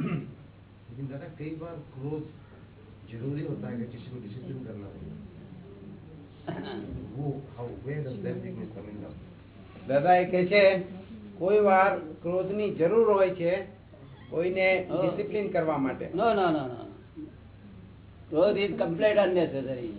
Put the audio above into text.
लेकिन दादा कई बार क्रोध जरूरी होता है कि किसी को डिसिप्लिन करना पड़े। वो how where does that thing come in દાદા એ કહે છે કોઈ વાર ક્રોધની જરૂર હોય છે કોઈને ડિસિપ્લિન કરવા માટે નો નો નો નો ક્રોધ ઇઝ કમ્પ્લીટ અનનેસેસરી